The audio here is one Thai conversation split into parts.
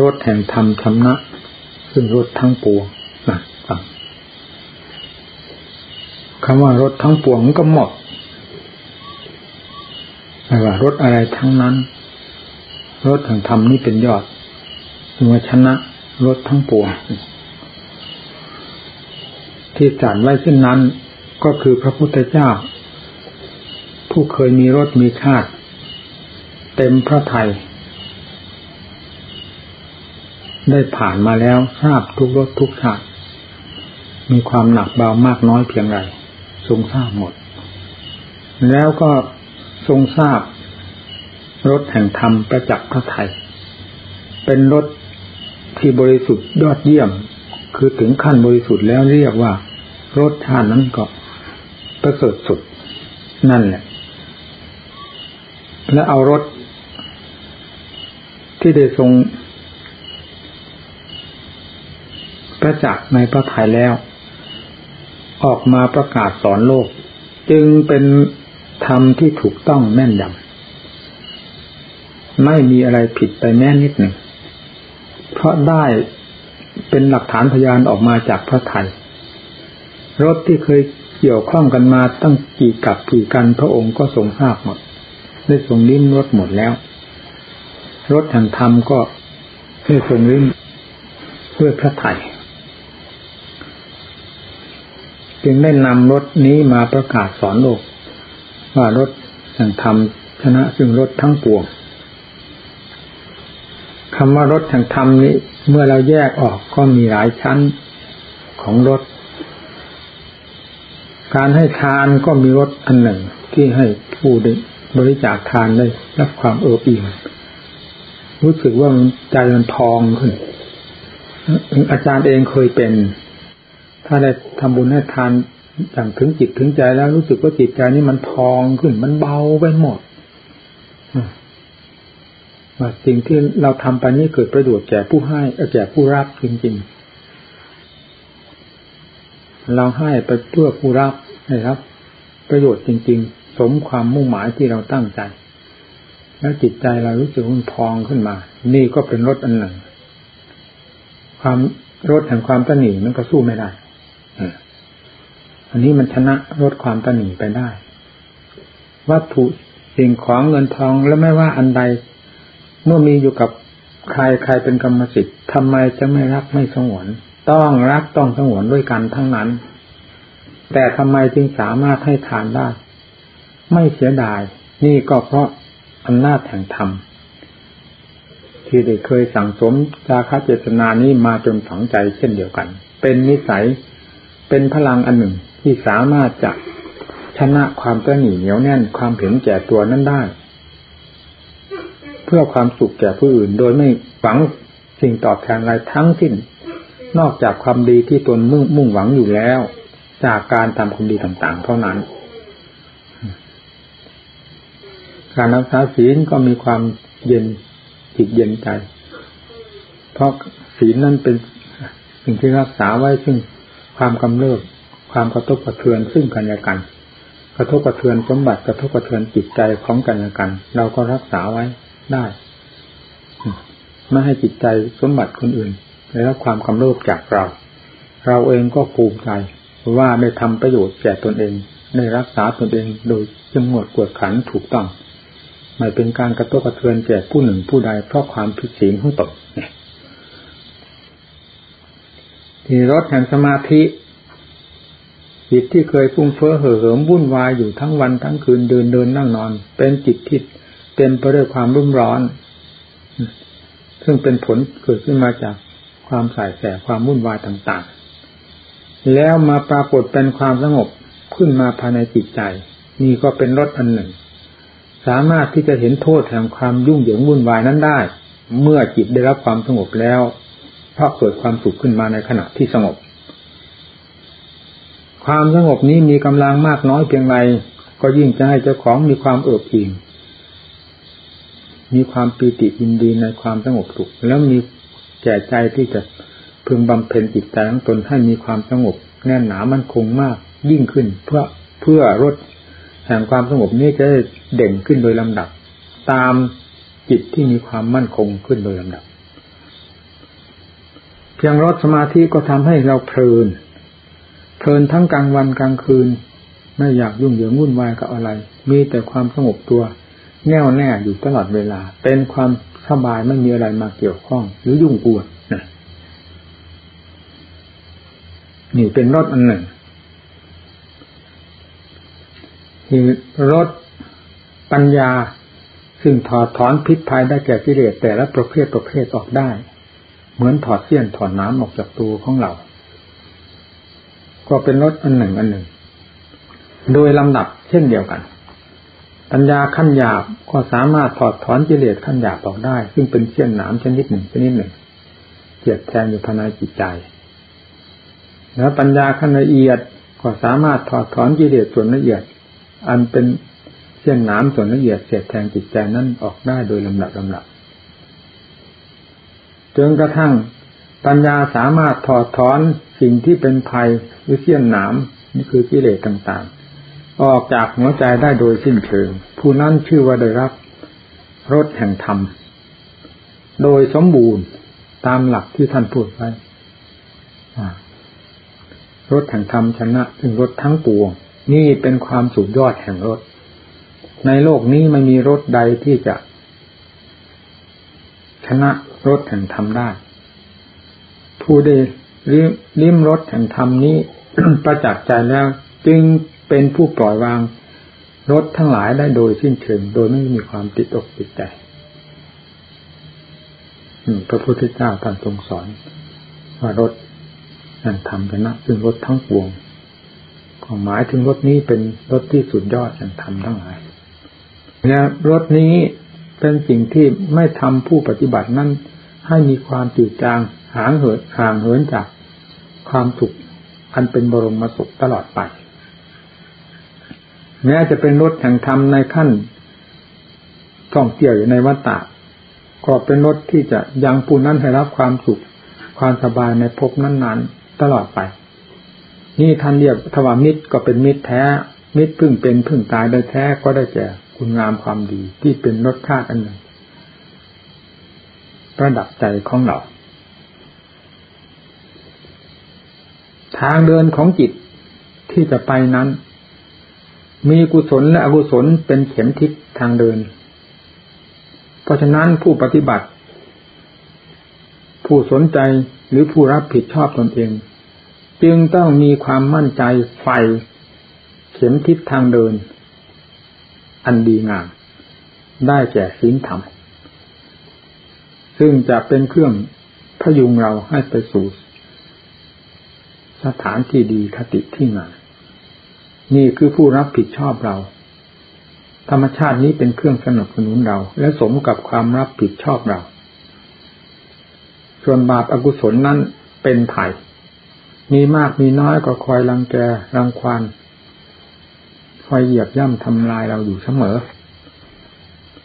รถแห่งธรรมชำนะ ซึ่งรถทั้งปวงนะฟังคำว่ารถทั้งปวงก็หมดไม่ว่ารถอะไรทั้งนั้น รถแห่งธรรมนี่เป็นยอดเมื่อชนะรถทั้งปวงที่จัดไว้เช่นนั้น ก็คือพระพุทธเจ้า ผู้เคยมีรถมีชาติ เต็มพระไทย ได้ผ่านมาแล้วทราบทุกรสทุกชาติมีความหนักเบามากน้อยเพียงไรทรงทราบหมด แล้วก็ทรงทราบรถแห่งธรรมประจักษ์พระไทย เป็นรถที่บริสุทธิ์ยอดเยี่ยม คือถึงขั้นบริสุทธิ์แล้วเรียกว่ารสชาตินั้นก็ประเสริฐสุดนั่นแหละ และเอารถที่ได้ทรงป ระจักษ์ในพระทัยแล้ว ออกมาประกาศสอนโลก จึงเป็นธรรมที่ถูกต้องแม่นยำไม่มีอะไรผิดไปแม้นิดหนึ่ง เพราะได้เป็นหลักฐานพยานออกมาจากพระไทยรถที่เคยเกี่ยวข้องกันมาตั้งกี่กับกี่กันพระองค์ก็ทรงทราบหมด ได้ทรงลิ้มรถหมดแล้ว รถแห่งธรรมก็ได้ทรงลิ้มด้วยพระไทย จึงได้นำรถนี้มาประกาศสอนโลก ว่ารถแห่งธรรมชนะซึ่งรถทั้งปวงคำว่ารถแห่งธรรมนี้ เมื่อเราแยกออกก็มีหลายชั้นของรถ การให้ทานก็มีรถอันหนึ่งที่ให้ผู้บริจาคทานได้รับความเอิบอิ่มรู้สึกว่าใจมันพองขึ้นอาจารย์เองเคยเป็น ถ้าได้ทำบุญให้ทานอย่างถึงจิตถึงใจแล้วรู้สึกว่าจิตใจนี้มันพองขึ้น มันเบาไปหมดว่าสิ่งที่เราทำไปนี้เกิดประโยชน์แก่ผู้ให้แก่ผู้รับจริงๆ เราให้ไปเพื่อผู้รับนะครับ ประโยชน์จริง ๆ สมความมุ่งหมายที่เราตั้งใจ แล้วจิตใจเรารู้สึกมันพองขึ้นมา นี่ก็เป็นรถอันหนึ่ง ความรถแห่งความตนีมันก็สู้ไม่ได้ อันนี้มันชนะลดความตนีไปได้ วัตถุสิ่งของเงินทองแล้วไม่ว่าอันใด เมื่อมีอยู่กับใครใครเป็นกรรมสิทธิ์ทำไมจะไม่รักไม่สงวน ต้องรักต้องสงวนด้วยกันทั้งนั้น แต่ทำไมจึงสามารถให้ทานได้ ไม่เสียดาย นี่ก็เพราะอำนาจแห่งธรรมที่ได้เคยสั่งสมจาคเจตนานี้มาจนฝังใจเช่นเดียวกัน เป็นนิสัยเป็นพลังอันหนึ่ง ที่สามารถจะชนะความตระหนี่เหนียวแน่นความเห็นแก่ตัวนั้นได้ เพื่อความสุขแก่ผู้อื่นโดยไม่หวังสิ่งตอบแทนอะไรทั้งสิ้น นอกจากความดีที่ตนมุ่งมุ่งหวังอยู่แล้ว จากการทำความดีต่างๆ เท่านั้น การรักษาศีลก็มีความเย็นจิตเย็นใจ เพราะศีลนั้นเป็นสิ่งที่รักษาไว้ซึ่งความกำเริบ ความกระทบกระเทือนซึ่งกันและกัน กระทบกระเทือนสมบัติกระทบกระเทือนจิตใจของกันและกัน เราก็รักษาไว้ได้ไม่ให้จิตใจสมบัติคนอื่นได้รับความกำเริบจากเรา เราเองก็ภูมิใจว่าได้ทำประโยชน์แก่ตนเองได้รักษาตนเองโดยจงวดกวดขันถูกต้องไม่เป็นการกระทบกระเทือนแก่ผู้หนึ่งผู้ใดเพราะความผิดศีลของตนที่รถแห่งสมาธิ จิตที่เคยฟุ้งเฟ้อเห่อเหิมวุ่นวายอยู่ทั้งวันทั้งคืนเดินเดินนั่งนอน เป็นจิตที่เต็มไปด้วยความรุ่มร้อน ซึ่งเป็นผลเกิดขึ้นมาจากความสายแสความวุ่นวายต่างๆ แล้วมาปรากฏเป็นความสงบขึ้นมาภายในจิตใจ นี่ก็เป็นรถอันหนึ่ง สามารถที่จะเห็นโทษแห่งความยุ่งเหยิงวุ่นวายนั้นได้ เมื่อจิตได้รับความสงบแล้วเพราะเกิดความสุขขึ้นมาในขณะที่สงบ ความสงบนี้มีกำลังมากน้อยเพียงไรก็ยิ่งจะให้เจ้าของมีความเอิบอิ่มมีความปีติยินดีในความสงบสุข แล้วมีแก่ใจที่จะพึงบำเพ็ญจิตใจของตนให้มีความสงบ แน่นหนามั่นคงมากยิ่งขึ้น เพื่อเพื่อลดแห่งความสงบนี้จะเด่นขึ้นโดยลำดับ ตามจิตที่มีความมั่นคงขึ้นโดยลำดับ เพียงรถสมาธิก็ทำให้เราเพลิน ลินทั้งกลางวันกลางคืน ไม่อยากยุ่งเหยิงวุ่นวายกับอะไร มีแต่ความสงบตัว แน่วแน่อยู่ตลอดเวลา เป็นความสบายไม่มีอะไรมาเกี่ยวข้อง หรือยุ่งกวนนี่เป็นรถอันหนึ่งที่รถปัญญาซึ่งถอดถอนพิษภัยได้แก่กิเลสแต่ละประเภทประเภทออกได้ เหมือนถอดเสี้ยนถอดน้ำออกจากตัวของเรา ก็เป็นรถอันหนึ่งอันหนึ่ง โดยลำดับเช่นเดียวกัน ปัญญาขั้นหยาบก็สามารถถอดถอนกิเลสขั้นหยาบออกได้ ซึ่งเป็นเสี้ยนหน้ำชนิดหนึ่งชนิดหนึ่งเกียดแทงอยู่ภายในจิตใจ แล้วปัญญาขั้นละเอียดก็สามารถถอดถอนกิเลสส่วนละเอียด อันเป็นเช่นหน้ำส่วนละเอียดเสียดแทงจิตใจนั้นออกได้โดยลำดับลำดับจนกระทั่งปัญญาสามารถถอดถอน สิ่งที่เป็นภัยหรือเสี้ยนหนามนี่คือกิเลสต่างๆ ออกจากหัวใจได้โดยสิ้นเชิง ผู้นั้นชื่อว่าได้รับรสแห่งธรรม โดยสมบูรณ์ตามหลักที่ท่านพูดไว้รถแห่งธรรมชนะถึงรถทั้งปวง นี่เป็นความสุดยอดแห่งรถในโลกนี้ไม่มีรถใดที่จะ ชนะรถแห่งธรรมได้ ผู้ได้ ลิ้มรถแห่งธรรมนี้ประจักษ์ใจแล้ว จึงเป็นผู้ปล่อยวางรถทั้งหลายได้โดยสิ้นเชิงโดยไม่มีความติดอกติดใจพระพุทธเจ้าท่านทรงสอน ว่ารถแห่งธรรมชนะซึ่งรถทั้งปวงก็หมายถึงรถนี้เป็นรถที่สุดยอดแห่งธรรมทั้งหลายและรถนี้เป็นสิ่งที่ไม่ทำผู้ปฏิบัตินั้นให้มีความจืดจางห่างเหินห่างเหินจาก ความสุขอันเป็นบรมสุขตลอดไป แม้จะเป็นรถแห่งธรรมในขั้นท่องเที่ยวอยู่ในวัฏฏะก็เป็นรถที่จะยังผู้นั้นให้รับความสุขความสบายในภพนั้นๆ ตลอดไป นี่ท่านเรียกทวามิตรก็เป็นมิตรแท้ มิตรพึ่งเป็นพึ่งตายได้แท้ก็ได้แก่คุณงามความดีที่เป็นรสชาติอันหนึ่งประดับใจของเรา ทางเดินของจิตที่จะไปนั้น มีกุศลและอกุศลเป็นเข็มทิศทางเดิน เพราะฉะนั้นผู้ปฏิบัติ ผู้สนใจหรือผู้รับผิดชอบตนเอง จึงต้องมีความมั่นใจไฟเข็มทิศทางเดิน อันดีงามได้แก่ศีลธรรม ซึ่งจะเป็นเครื่องพยุงเราให้ไปสู่ สถานที่ดีคติที่งามนี่คือผู้รับผิดชอบเรา ธรรมชาตินี้เป็นเครื่องสนับสนุนเรา และสมกับความรับผิดชอบเรา ส่วนบาปอากุศลนั้นเป็นไผ่มีมากมีน้อยก็คอยรังแกรังควานคอยเหยียบย่ำทำลายเราอยู่เสมอ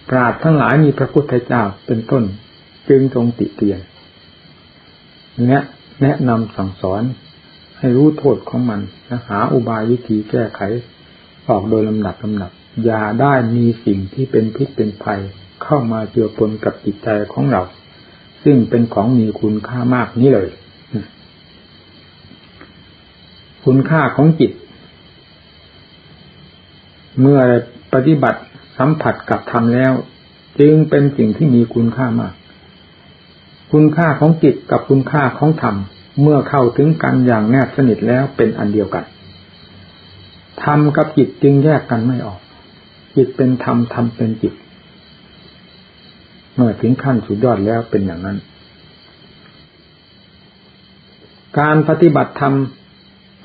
ปราดทั้งหลายมีพระพุทธเจ้าเป็นต้น จึงทรงติเตียนแนะแนะนำสั่งสอน ให้รู้โทษของมันและหาอุบายวิธีแก้ไข ออกโดยลำดับลำดับ อย่าได้มีสิ่งที่เป็นพิษเป็นภัย เข้ามาเจือปนกับจิตใจของเรา ซึ่งเป็นของมีคุณค่ามากนี้เลย คุณค่าของจิต เมื่อปฏิบัติสัมผัสกับธรรมแล้ว จึงเป็นสิ่งที่มีคุณค่ามาก คุณค่าของจิตกับคุณค่าของธรรม เมื่อเข้าถึงกันอย่างแนบสนิทแล้วเป็นอันเดียวกันธรรมกับจิตจึงแยกกันไม่ออก จิตเป็นธรรมธรรมเป็นจิต เมื่อถึงขั้นสุดยอดแล้วเป็นอย่างนั้น การปฏิบัติธรรม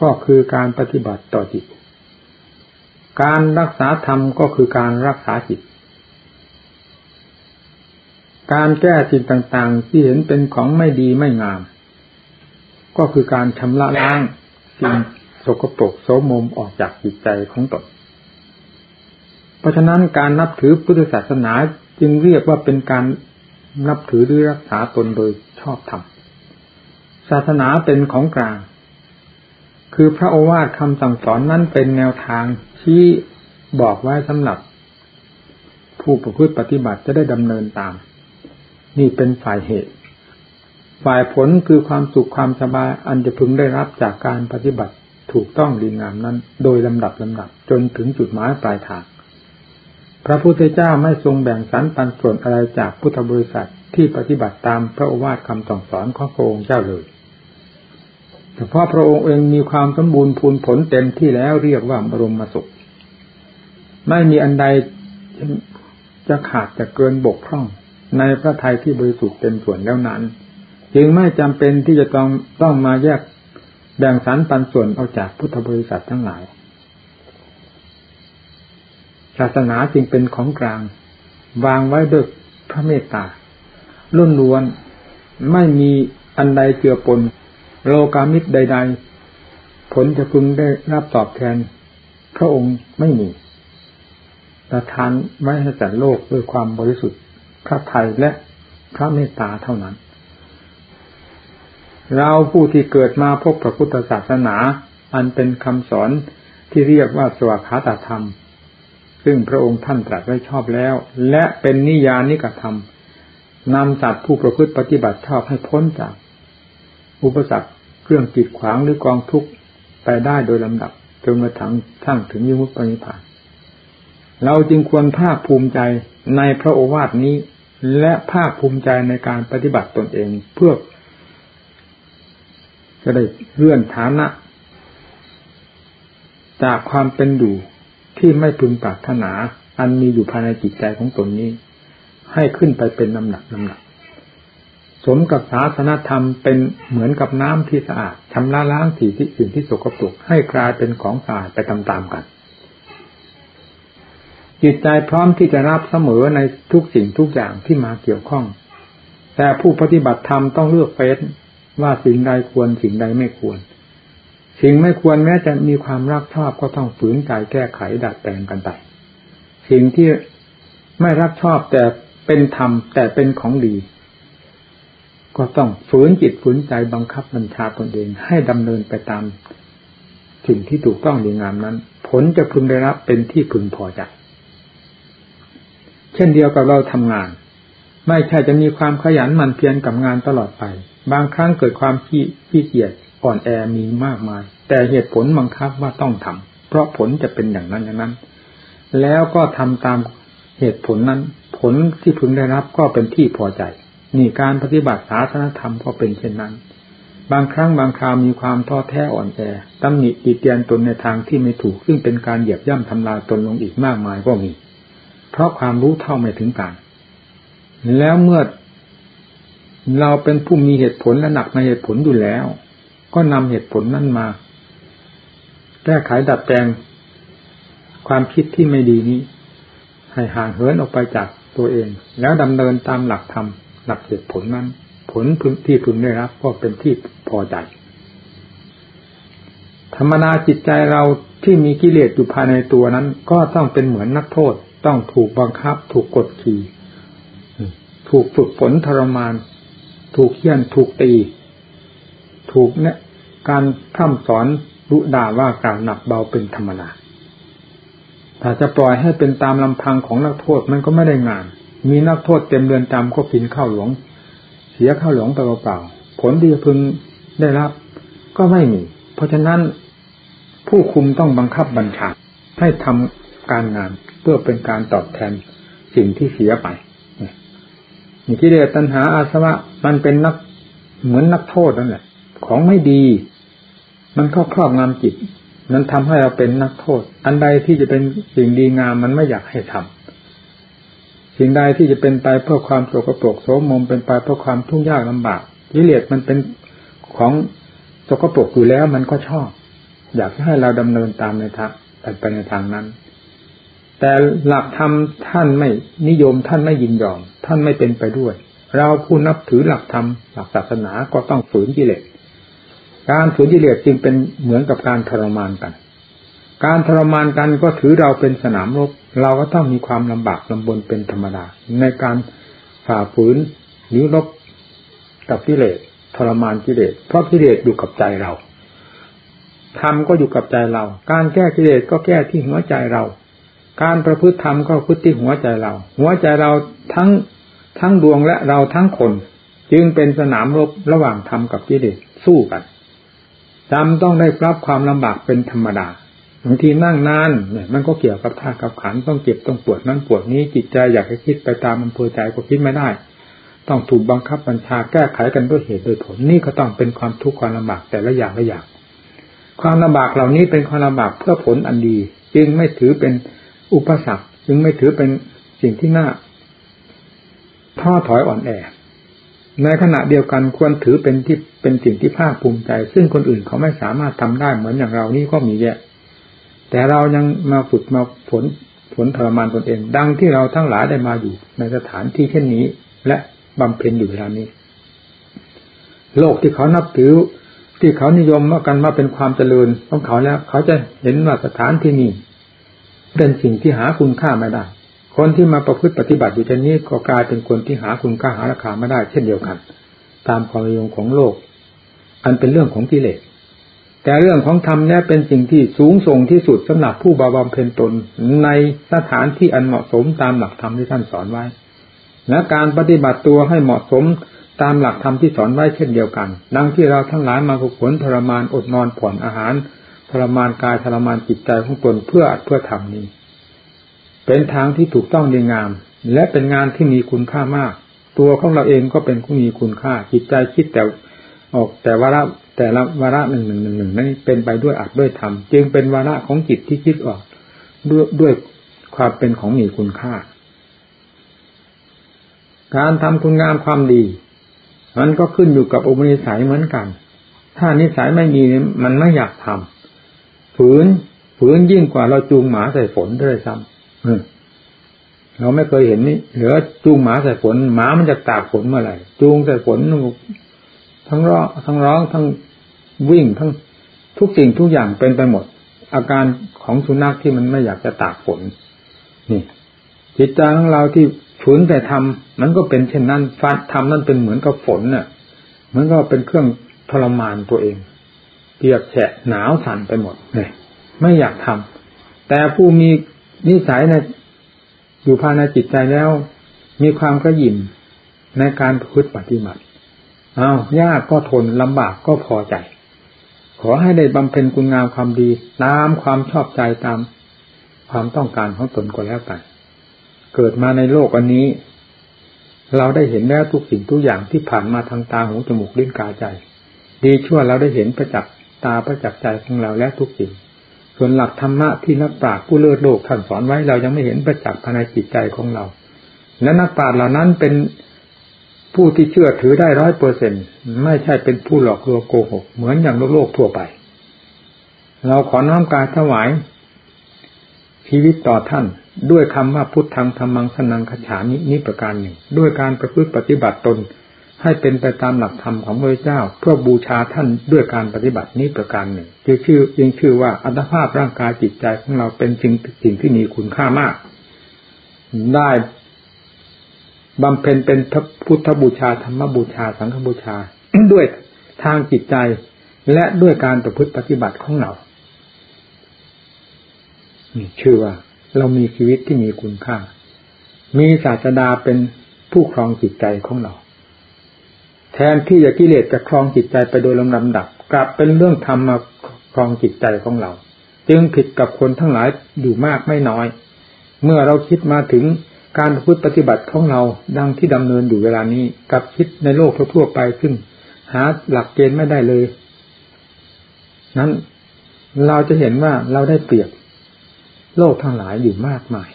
ก็คือการปฏิบัติต่อจิต การรักษาธรรมก็คือการรักษาจิต การแก้สิ่งต่างๆ ที่เห็นเป็นของไม่ดีไม่งาม ก็คือการชำระล้างสิ่งสกปรกโสมมออกจากจิตใจของตน เพราะฉะนั้นการนับถือพุทธศาสนาจึงเรียกว่าเป็นการนับถือหรือรักษาตนโดยชอบธรรม ศาสนาเป็นของกลาง คือพระโอวาทคำสั่งสอนนั้นเป็นแนวทางที่บอกไว้สำหรับ ผู้ประพฤติปฏิบัติจะได้ดำเนินตาม นี่เป็นฝ่ายเหตุ ฝ่ายผลคือความสุขความสบายอันจะพึงได้รับจากการปฏิบัติถูกต้องดีงามนั้น โดยลำดับลำดับจนถึงจุดหมายปลายทาง พระพุทธเจ้าไม่ทรงแบ่งสรรปันส่วนอะไรจากพุทธบริษัทที่ปฏิบัติตามพระโอวาทคำสั่งสอนของพระองค์เจ้าเลยแต่เพราะพระองค์เองมีความสมบูรณ์พูนผลเต็มที่แล้วเรียกว่าบรมสุข ไม่มีอันใดจะขาดจะเกินบกพร่อง ในพระทัยที่บริสุทธิ์เต็มส่วนแล้วนั้น จึงไม่จำเป็นที่จะต้องต้องมาแยกแบ่งสรรปันส่วนเอาจากพุทธบริษัททั้งหลาย ศาสนาจึงเป็นของกลาง วางไว้ด้วยพระเมตตาล้นล้วนไม่มีอันใดเจือปน โลกามิตรใด ๆ ผลจะพึงได้รับตอบแทน พระองค์ไม่มีประทานไว้ให้สัตว์โลกด้วยความบริสุทธิ์พระทัยและพระเมตตาเท่านั้น เราผู้ที่เกิดมาพบพระพุทธศาสนา อันเป็นคำสอนที่เรียกว่าสวขาตธรรม ซึ่งพระองค์ท่านตรัสไว้ชอบแล้ว และเป็นนิยานิกธรรมนำสัตว์ผู้ประพฤติปฏิบัติชอบให้พ้นจาก อุปสรรคเครื่องกีดขวางหรือกองทุกข์ไปได้โดยลำดับจนกระทั่งทั้งถึงยมุตปณิพานเราจึงควรภาคภูมิใจในพระโอวาทนี้ และภาคภูมิใจในการปฏิบัติตนเองเพื่อ จะได้เลื่อนฐานะ จากความเป็นอยู่ที่ไม่พึงปรารถนา อันมีอยู่ภายในจิตใจของตนนี้ ให้ขึ้นไปเป็นลำหนักลำหนัก สมกับศาสนธรรมเป็นเหมือนกับน้ำที่สะอาดชำระล้างสิ่งที่สิ่งที่สกปรกให้กลายเป็นของสะอาดไปตามๆกัน จิตใจพร้อมที่จะรับเสมอในทุกสิ่งทุกอย่างที่มาเกี่ยวข้อง แต่ผู้ปฏิบัติธรรมต้องเลือกเฟ้น ว่าสิ่งใดควรสิ่งใดไม่ควร สิ่งไม่ควรแม้จะมีความรักชอบก็ต้องฝืนใจแก้ไขดัดแปลงกันไปสิ่งที่ไม่รักชอบแต่เป็นธรรมแต่เป็นของดี ก็ต้องฝืนจิตฝืนใจบังคับบัญชาตนเองให้ดำเนินไปตามสิ่งที่ถูกต้องดีงามนั้น ผลจะพึงได้รับเป็นที่พึงพอใจเช่นเดียวกับเราทำงาน ไม่ใช่จะมีความขยันหมั่นเพียรกับงานตลอดไป บางครั้งเกิดความขี้ขี้เกียจอ่อนแอมีมากมาย แต่เหตุผลบังคับว่าต้องทำเพราะผลจะเป็นอย่างนั้นอย่างนั้น แล้วก็ทำตามเหตุผลนั้น ผลที่พึงได้รับก็เป็นที่พอใจ นี่การปฏิบัติศาสนธรรมก็เป็นเช่นนั้น บางครั้งบางคราวมีความท้อแท้อ่อนแอตำหนิติเตียนตนในทางที่ไม่ถูก ซึ่งเป็นการเหยียบย่ำทำลายตนลงอีกมากมายก็มี เพราะความรู้เท่าไม่ถึงการ แล้วเมื่อ เราเป็นผู้มีเหตุผลและหนักในเหตุผลอยู่แล้ว ก็นำเหตุผลนั้นมา แก้ไขดัดแปลง ความคิดที่ไม่ดีนี้ ให้ห่างเหินออกไปจากตัวเอง แล้วดำเนินตามหลักธรรมหลักเหตุผลนั้น ผลที่พึงได้รับ ก็เป็นที่พอใจธรรมนาจิตใจเราที่มีกิเลสอยู่ภายในตัวนั้น ก็ต้องเป็นเหมือนนักโทษ ต้องถูกบังคับ ถูกกดขี่ ถูกฝึกฝนทรมาน ถูกเคี่ยนถูกตี ถูกเนี่ย การข้ามสอนรุด่าว่าการหนักเบาเป็นธรรมนาถ้าจะปล่อยให้เป็นตามลำพังของนักโทษมันก็ไม่ได้งาน มีนักโทษเต็มเรือนจำก็กินข้าวหลวง เสียข้าวหลวงไปเปล่าๆผลที่พึงได้รับ ก็ไม่มี เพราะฉะนั้นผู้คุมต้องบังคับบัญชาให้ทำการงานเพื่อเป็นการตอบแทนสิ่งที่เสียไป กิเลสตัณหาอาสวะมันเป็นนักเหมือนนักโทษนั่นแหละ ของไม่ดี มันเข้าครอบงำจิต มันทำให้เราเป็นนักโทษ อันใดที่จะเป็นสิ่งดีงามมันไม่อยากให้ทำสิ่งใดที่จะเป็นไปเพื่อความโศกโปรกโสมมเป็นไปเพื่อความทุกข์ยากลำบากกิเลสมันเป็นของโศกโปรกอยู่แล้ว มันก็ชอบ อยากให้เราดำเนินตามในทางไปในทางนั้น แต่หลักธรรมท่านไม่นิยมท่านไม่ยินยอม ท่านไม่เป็นไปด้วย เราผู้นับถือหลักธรรมหลักศาสนาก็ต้องฝืนกิเลสการฝืนกิเลสจึงเป็นเหมือนกับการทรมานกัน การทรมานกันก็ถือเราเป็นสนามรบเราก็ต้องมีความลำบากลำบนเป็นธรรมดา ในการฝ่าฝืนหรือรบกับกิเลสทรมานกิเลสเพราะกิเลสอยู่กับใจเราธรรมก็อยู่กับใจเรา การแก้กิเลสก็แก้ที่หัวใจเรา การประพฤติธรรมก็พฤติหัวใจเรา หัวใจเราทั้งทั้งดวงและเราทั้งคน จึงเป็นสนามรบระหว่างธรรมกับกิเลสสู้กันจำต้องได้รับความลำบากเป็นธรรมดาบางทีนั่งนานเนี่ยมันก็เกี่ยวกับท่ากับขันต้องเจ็บต้องปวดนั่นปวดนี้จิตใจอยากให้คิดไปตามอำเภอใจก็คิดไม่ได้ ต้องถูกบังคับบัญชาแก้ไขกันด้วยเหตุด้วยผลนี่ก็ต้องเป็นความทุกข์ความลำบากแต่ละอย่างละอย่าง ความลำบากเหล่านี้เป็นความลำบากเพื่อผลอันดี จึงไม่ถือเป็น อุปสรรคจึงไม่ถือเป็นสิ่งที่น่าท้อถอยอ่อนแอ ในขณะเดียวกันควรถือเป็นที่เป็นสิ่งที่ภาคภูมิใจ ซึ่งคนอื่นเขาไม่สามารถทำได้เหมือนอย่างเรานี่ก็มีแยะ แต่เรายังมาฝึกมาผลผลทรมานตนเอง ดังที่เราทั้งหลายได้มาอยู่ ในสถานที่เช่นนี้ และบำเพ็ญอยู่เวลานี้ โลกที่เขานับถือที่เขานิยมว่ากันว่าเป็นความเจริญของเขาแล้ว เขาจะเห็นว่าสถานที่นี้ เป็นสิ่งที่หาคุณค่าไม่ได้ คนที่มาประพฤติปฏิบัติอยู่เช่นนี้ก็กลายเป็นคนที่หาคุณค่าหาราคาไม่ได้ เช่นเดียวกัน ตามความนิยมของโลก อันเป็นเรื่องของกิเลสแต่เรื่องของธรรมเนี่ยเป็นสิ่งที่สูงส่งที่สุดสำหรับผู้บาบำเพ็ญตนในสถานที่อันเหมาะสมตามหลักธรรมที่ท่านสอนไว้ และการปฏิบัติตัวให้เหมาะสมตามหลักธรรมที่สอนไว้เช่นเดียวกัน ดังที่เราทั้งหลายมาฝึกฝนทรมานอดนอนผ่อนอาหาร ทรมานกายทรมานจิตใจของตนเพื่อเพื่อทำนี้ เป็นทางที่ถูกต้องดีงาม และเป็นงานที่มีคุณค่ามาก ตัวของเราเองก็เป็นผู้มีคุณค่า จิตใจคิดแต่ออกแต่ว่าแต่ละวาระหนึ่งหนึ่งหนึ่งหนึ่งนั้นเป็นไปด้วยอัดด้วยธรรมจึงเป็นวาระของจิตที่คิดออกด้วยด้วยความเป็นของมีคุณค่า การทำคุณงามความดี มันก็ขึ้นอยู่กับอุปนิสัยเหมือนกัน ถ้านิสัยไม่มีมันไม่อยากทำ ฝืนฝืนยิ่งกว่าเราจูงหมาใส่ฝนด้วยซ้ำเราไม่เคยเห็นนี่เหลือจูงหมาใส่ฝนหมามันจะตากฝนเมื่อไหร่จูงใส่ฝนทั้งร้องทั้งร้องทั้งวิ่งทั้งทุกสิ่งทุกอย่างเป็นไปหมด อาการของสุนัขที่มันไม่อยากจะตากฝนนี่จิตใจของเราที่ฝืนแต่ทำมันก็เป็นเช่นนั้นฟัดทำนั่นเป็นเหมือนกับฝนเน่ะเหมือนก็เป็นเครื่องทรมานตัวเอง เปียกแฉะหนาวสั่นไปหมดเนี่ยไม่อยากทำแต่ผู้มีนิสัยในอยู่ภายในจิตใจแล้ว มีความกระยิมในการพึ่ปฏิบัติอ้าวยากก็ทนลำบากก็พอใจ ขอให้ได้บำเพ็ญคุณงามความดีตามความชอบใจตามความต้องการของตนก็แล้วกันเกิดมาในโลกอันนี้ เราได้เห็นแล้วทุกสิ่งทุกอย่างที่ผ่านมาทางตาหูจมูกลิ้นกายใจ ดีชั่วเราได้เห็นประจักษ์ ตาประจักษ์ใจของเราและทุกสิ่ง ส่วนหลักธรรมะที่นักปราชญ์ผู้เลิศโลกท่านสอนไว้เรายังไม่เห็นประจักษ์ภายในจิตใจของเรา และนักปราชญ์เหล่านั้นเป็นผู้ที่เชื่อถือได้ร้อยเปอร์เซ็นไม่ใช่เป็นผู้หลอกลวงโกหก เหมือนอย่างโลกโลกทั่วไป เราขอน้อมกายถวาย ชีวิตต่อท่านด้วยคำว่าพุทธังธรรมังสนังขฉานินี้ประการหนึ่ง ด้วยการประพฤติปฏิบัติตน ให้เป็นไปตามหลักธรรมของพระเจ้า เพื่อบูชาท่านด้วยการปฏิบัตินี้ประการหนึ่งจึงชื่อยังชื่อว่าอัตภาพร่างกายจิตใจของเราเป็นสิ่งสิ่งที่มีคุณค่ามาก ได้บำเพ็ญเป็นพุทธบูชาธรรมบูชา สังฆบูชา ด้วยทางจิตใจ และด้วยการประพฤติปฏิบัติของเราชื่อว่า เรามีชีวิตที่มีคุณค่า มีศาสดาเป็นผู้ครองจิตใจของเรา แทนที่จะกิเลสจะครองจิตใจไปโดยลำดับ กลับเป็นเรื่องธรรมมาครองจิตใจของเรา จึงผิดกับคนทั้งหลายอยู่มากไม่น้อย เมื่อเราคิดมาถึงการพูดปฏิบัติของเราดังที่ดำเนินอยู่เวลานี้ กับคิดในโลกทั่วไปซึ่งหาหลักเกณฑ์ไม่ได้เลย นั้นเราจะเห็นว่าเราได้เปรียบโลกทั้งหลายอยู่มากมาย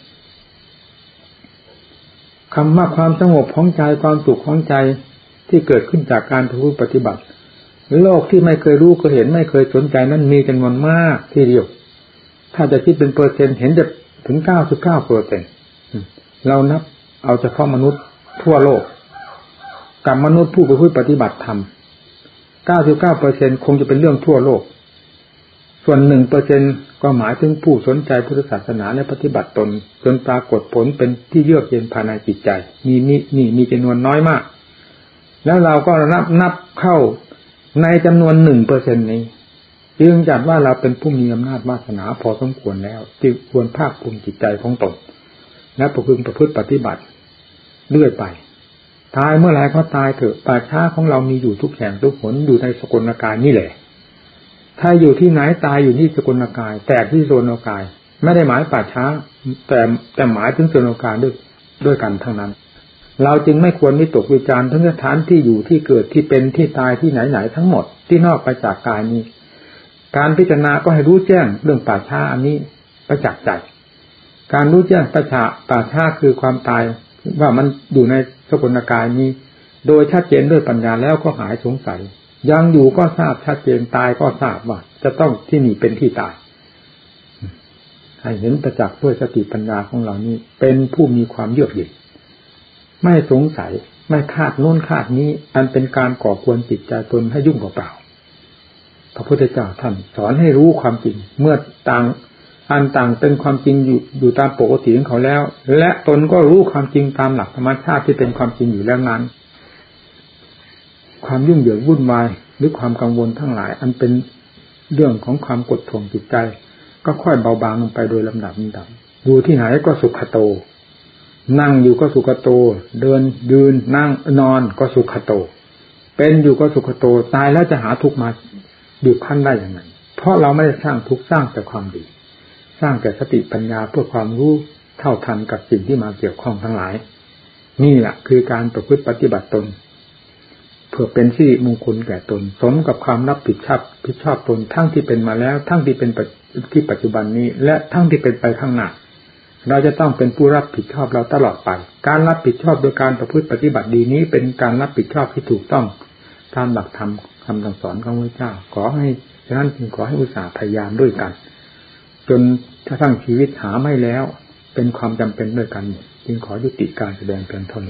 คำว่าความสงบของใจความสุขของใจ ที่เกิดขึ้นจากการพูดปฏิบัติ โลกที่ไม่เคยรู้ก็เห็นไม่เคยสนใจนั้นมีจำนวนมากทีเดียว ถ้าจะคิดเป็นเปอร์เซ็นต์เห็นจะถึงเก้าสิบเก้าเปอร์เซ็นต์เรานับเอาเฉพาะมนุษย์ทั่วโลก กับมนุษย์ผู้ประพฤติปฏิบัติธรรม99เปอร์เซ็นคงจะเป็นเรื่องทั่วโลก ส่วนหนึ่งเปอร์เซ็นก็หมายถึงผู้สนใจพุทธศาสนาและปฏิบัติตน จนปรากฏผลเป็นที่เยือกเย็นภายในจิตใจ มีนี่นี่มีจำนวนน้อยมาก แล้วเราก็นับนับเข้าในจำนวนหนึ่งเปอร์เซ็นนี้จึงจัดว่าเราเป็นผู้มีอำนาจวาสนาพอสมควรแล้ว จึงควรภาคภูมิจิตใจของตนและประพฤติประพฤติปฏิบัติเลื่อยไป ตายเมื่อไรก็ตายเถอะป่าช้าของเรามีอยู่ทุกแห่งทุกหนอยู่ในสกลกายนี่แหละ ถ้าอยู่ที่ไหนตายอยู่ที่สกลกาย แต่ที่โซนกาย ไม่ได้หมายป่าช้า แต่แต่หมายถึงโซนกายด้วยด้วยกันทั้งนั้น เราจึงไม่ควรมีตกวิจารณ์ทั้งสถานที่อยู่ที่เกิดที่เป็นที่ตายที่ไหนไหนทั้งหมดที่นอกไปจากกายนี้ การพิจารณาก็ให้รู้แจ้งเรื่องป่าช้าอันนี้ประจักษ์ใจ การรู้แจ้งประชาป่าช้าคือความตายว่ามันอยู่ในสกุลกายนี้ โดยชัดเจนด้วยปัญญาแล้วก็หายสงสัย ยังอยู่ก็ทราบชัดเจนตายก็ทราบว่า จะต้องที่นี่เป็นที่ตายให้เห็นประจักษ์ด้วยสติปัญญาของเรานี้เป็นผู้มีความเยือกเย็น ไม่สงสัยไม่คาดโน้นคาดนี้ อันเป็นการก่อควรจิตใจตนให้ยุ่งเปล่าพระพุทธเจ้าท่านสอนให้รู้ความจริง เมื่อต่างอันต่างเป็นความจริงอยู่อยู่ตามปกติของเขาแล้ว และตนก็รู้ความจริงตามหลักธรรมชาติที่เป็นความจริงอยู่แล้วนั้น ความยุ่งเหยิงวุ่นวายหรือความกังวลทั้งหลาย อันเป็นเรื่องของความกดท่วงจิตใจ ก็ค่อยเบาบางลงไปโดยลำดับลำดับอยู่ที่ไหนก็สุขโต นั่งอยู่ก็สุขโต เดินยืนนั่งนอนก็สุขโต เป็นอยู่ก็สุขโต ตายแล้วจะหาทุกมาอยู่ขั้นได้อย่างไรเพราะเราไม่ได้สร้างทุกสร้างแต่ความดี สร้างแต่สติปัญญาเพื่อความรู้เท่าทันกับสิ่งที่มาเกี่ยวข้องทั้งหลาย นี่แหละคือการประพฤติปฏิบัติตน เพื่อเป็นสิริมงคลแก่ตน สมกับความรับผิดชอบผิดชอบตนทั้งที่เป็นมาแล้ว ทั้งที่เป็นที่ปัจจุบันนี้ และทั้งที่เป็นไปข้างหน้า เราจะต้องเป็นผู้รับผิดชอบเราตลอดไป การรับผิดชอบโดยการประพฤติปฏิบัติดีนี้เป็นการรับผิดชอบที่ถูกต้องตามหลักธรรมคำสั่งสอนของพระเจ้า ขอให้ฉะนั้นจึงขอให้อุตสาห์พยายามด้วยกัน จนกระทั่งชีวิตหาไม่แล้ว เป็นความจำเป็นด้วยกัน จึงขอยุติการแสดงเพียงเท่านี้